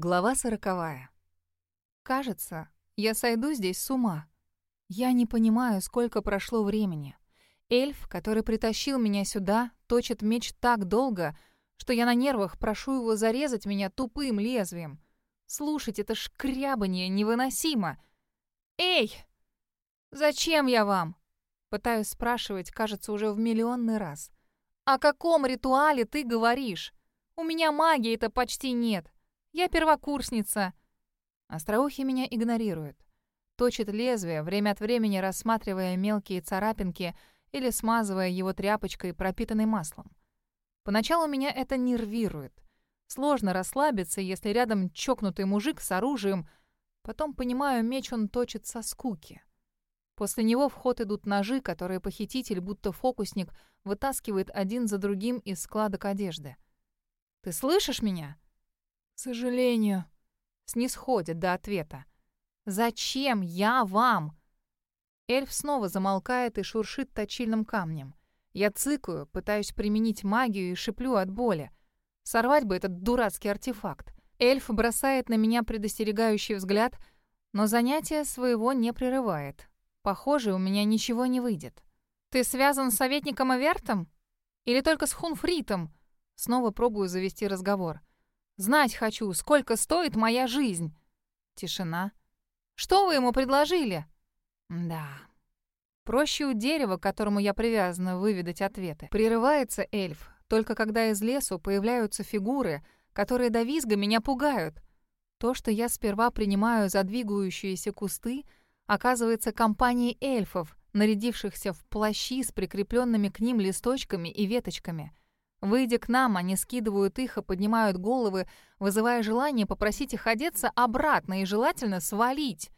Глава сороковая. Кажется, я сойду здесь с ума. Я не понимаю, сколько прошло времени. Эльф, который притащил меня сюда, точит меч так долго, что я на нервах прошу его зарезать меня тупым лезвием. Слушать это шкрябанье невыносимо. «Эй! Зачем я вам?» Пытаюсь спрашивать, кажется, уже в миллионный раз. «О каком ритуале ты говоришь? У меня магии-то почти нет. Я первокурсница». Остроухий меня игнорирует. Точит лезвие, время от времени рассматривая мелкие царапинки или смазывая его тряпочкой, пропитанной маслом. Поначалу меня это нервирует. Сложно расслабиться, если рядом чокнутый мужик с оружием. Потом, понимаю, меч он точит со скуки. После него в ход идут ножи, которые похититель, будто фокусник, вытаскивает один за другим из складок одежды. «Ты слышишь меня?» «К сожалению», — снисходит до ответа. «Зачем я вам?» Эльф снова замолкает и шуршит точильным камнем. Я цыкаю, пытаюсь применить магию и шиплю от боли. Сорвать бы этот дурацкий артефакт. Эльф бросает на меня предостерегающий взгляд, но занятие своего не прерывает. Похоже, у меня ничего не выйдет. «Ты связан с советником Авертом? Или только с Хунфритом?» Снова пробую завести разговор. Знать хочу, сколько стоит моя жизнь. Тишина. Что вы ему предложили? Да. Проще у дерева, к которому я привязана, выведать ответы. Прерывается эльф, только когда из лесу появляются фигуры, которые до визга меня пугают. То, что я сперва принимаю за двигающиеся кусты, оказывается компанией эльфов, нарядившихся в плащи с прикрепленными к ним листочками и веточками — Выйдя к нам, они скидывают их и поднимают головы, вызывая желание попросить их одеться обратно и желательно свалить.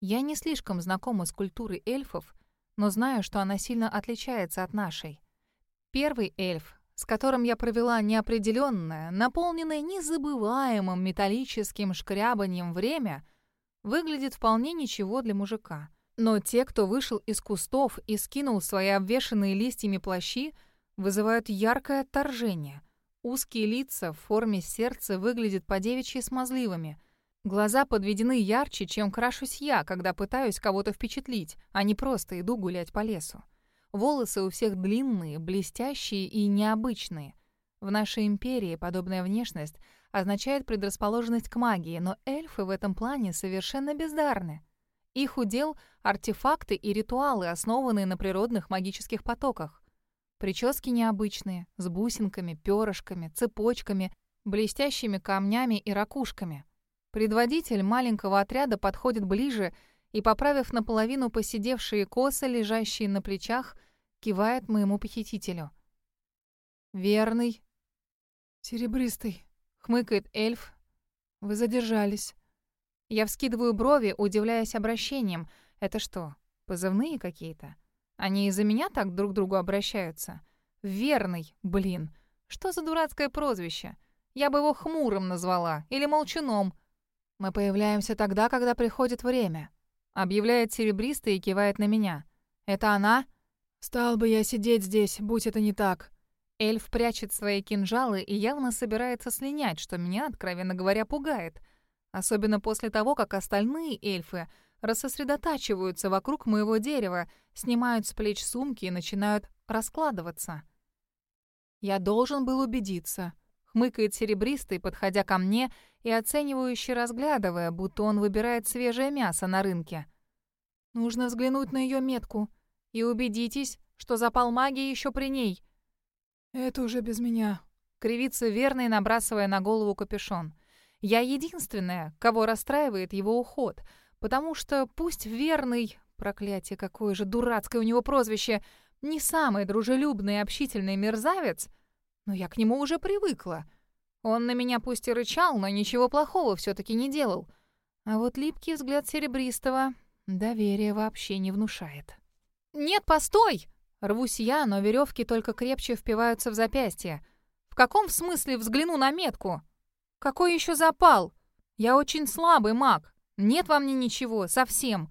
Я не слишком знакома с культурой эльфов, но знаю, что она сильно отличается от нашей. Первый эльф, с которым я провела неопределенное, наполненное незабываемым металлическим шкрябанием время, выглядит вполне ничего для мужика. Но те, кто вышел из кустов и скинул свои обвешанные листьями плащи, вызывают яркое отторжение. Узкие лица в форме сердца выглядят по-девичьи смазливыми. Глаза подведены ярче, чем крашусь я, когда пытаюсь кого-то впечатлить, а не просто иду гулять по лесу. Волосы у всех длинные, блестящие и необычные. В нашей империи подобная внешность означает предрасположенность к магии, но эльфы в этом плане совершенно бездарны. Их удел — артефакты и ритуалы, основанные на природных магических потоках. Прически необычные, с бусинками, перышками, цепочками, блестящими камнями и ракушками. Предводитель маленького отряда подходит ближе и, поправив наполовину посидевшие косы, лежащие на плечах, кивает моему похитителю. «Верный». «Серебристый», — хмыкает эльф. «Вы задержались». Я вскидываю брови, удивляясь обращением. «Это что, позывные какие-то?» Они из-за меня так друг к другу обращаются? Верный, блин. Что за дурацкое прозвище? Я бы его хмурым назвала или молчуном. Мы появляемся тогда, когда приходит время. Объявляет серебристый и кивает на меня. Это она? Стал бы я сидеть здесь, будь это не так. Эльф прячет свои кинжалы и явно собирается слинять, что меня, откровенно говоря, пугает. Особенно после того, как остальные эльфы рассосредотачиваются вокруг моего дерева, снимают с плеч сумки и начинают раскладываться. «Я должен был убедиться», — хмыкает серебристый, подходя ко мне и оценивающе разглядывая, будто он выбирает свежее мясо на рынке. «Нужно взглянуть на ее метку и убедитесь, что запал магии еще при ней». «Это уже без меня», — кривится верный, набрасывая на голову капюшон. «Я единственная, кого расстраивает его уход», — Потому что пусть верный, проклятие, какое же дурацкое у него прозвище, не самый дружелюбный и общительный мерзавец, но я к нему уже привыкла. Он на меня пусть и рычал, но ничего плохого все таки не делал. А вот липкий взгляд Серебристого доверия вообще не внушает. «Нет, постой!» Рвусь я, но веревки только крепче впиваются в запястье. «В каком смысле взгляну на метку? Какой еще запал? Я очень слабый маг. Нет во мне ничего, совсем.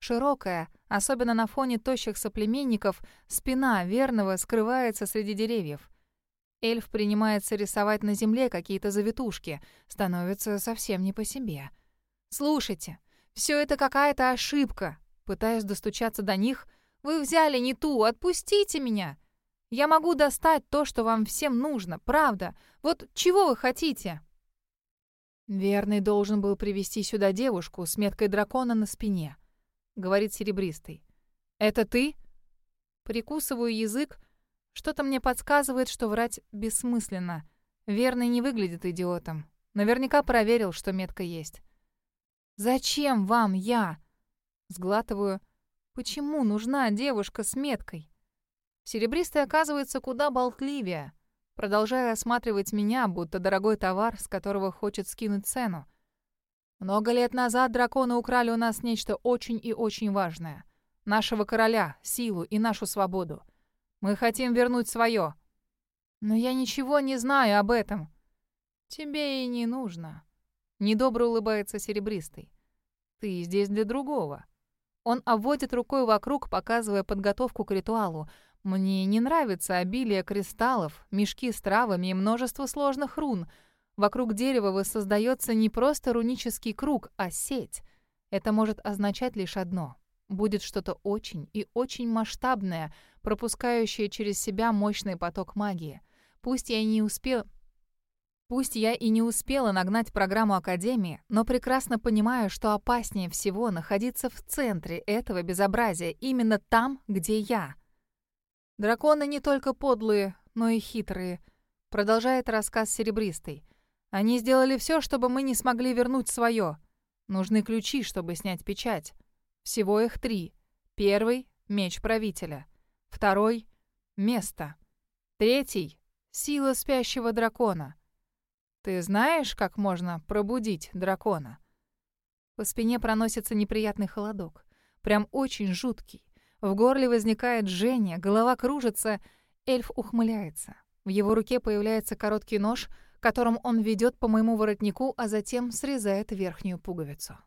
Широкая, особенно на фоне тощих соплеменников, спина верного скрывается среди деревьев. Эльф принимается рисовать на земле какие-то завитушки. Становится совсем не по себе. «Слушайте, все это какая-то ошибка!» Пытаюсь достучаться до них. «Вы взяли не ту, отпустите меня!» «Я могу достать то, что вам всем нужно, правда. Вот чего вы хотите?» «Верный должен был привести сюда девушку с меткой дракона на спине», — говорит Серебристый. «Это ты?» Прикусываю язык, что-то мне подсказывает, что врать бессмысленно. Верный не выглядит идиотом. Наверняка проверил, что метка есть. «Зачем вам я?» Сглатываю. «Почему нужна девушка с меткой?» Серебристый оказывается куда болтливее, продолжая осматривать меня, будто дорогой товар, с которого хочет скинуть цену. Много лет назад драконы украли у нас нечто очень и очень важное. Нашего короля, силу и нашу свободу. Мы хотим вернуть свое. Но я ничего не знаю об этом. Тебе и не нужно. Недобро улыбается Серебристый. Ты здесь для другого. Он обводит рукой вокруг, показывая подготовку к ритуалу. Мне не нравится обилие кристаллов, мешки с травами и множество сложных рун. Вокруг дерева воссоздается не просто рунический круг, а сеть. Это может означать лишь одно. Будет что-то очень и очень масштабное — пропускающая через себя мощный поток магии. Пусть я и не успел... Пусть я и не успела нагнать программу Академии, но прекрасно понимаю, что опаснее всего находиться в центре этого безобразия, именно там, где я. Драконы не только подлые, но и хитрые, продолжает рассказ Серебристый. Они сделали все, чтобы мы не смогли вернуть свое. Нужны ключи, чтобы снять печать. Всего их три. Первый — меч правителя. Второй — место. Третий — сила спящего дракона. Ты знаешь, как можно пробудить дракона? По спине проносится неприятный холодок. Прям очень жуткий. В горле возникает жжение, голова кружится. Эльф ухмыляется. В его руке появляется короткий нож, которым он ведет по моему воротнику, а затем срезает верхнюю пуговицу.